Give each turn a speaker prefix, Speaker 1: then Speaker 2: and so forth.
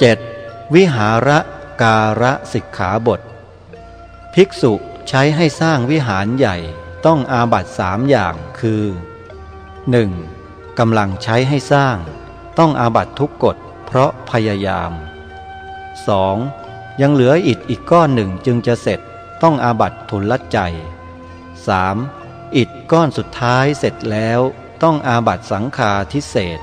Speaker 1: 7. วิหาระการะสิกขาบท ภิกษุใช้ให้สร้างวิหารใหญ่ต้องอาบัตสามอย่างคือ 1. กำลังใช้ให้สร้าง ต้องอาบัตทุกกฎเพราะพยายาม 2. ยังเหลืออิฐอีกก้อนหนึ่งจึงจะเสร็จต้องอาบัตทุนละใจ 3. อิฐก้อนสุดท้ายเสร็จแล้วต้องอาบัตสังคาทิเศษ